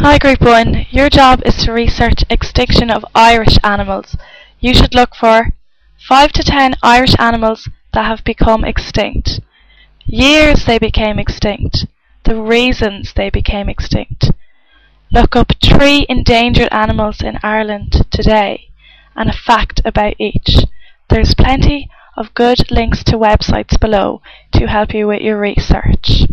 Hi Group 1, your job is to research extinction of Irish animals. You should look for 5 to 10 Irish animals that have become extinct. Years they became extinct. The reasons they became extinct. Look up 3 endangered animals in Ireland today and a fact about each. There's plenty of good links to websites below to help you with your research.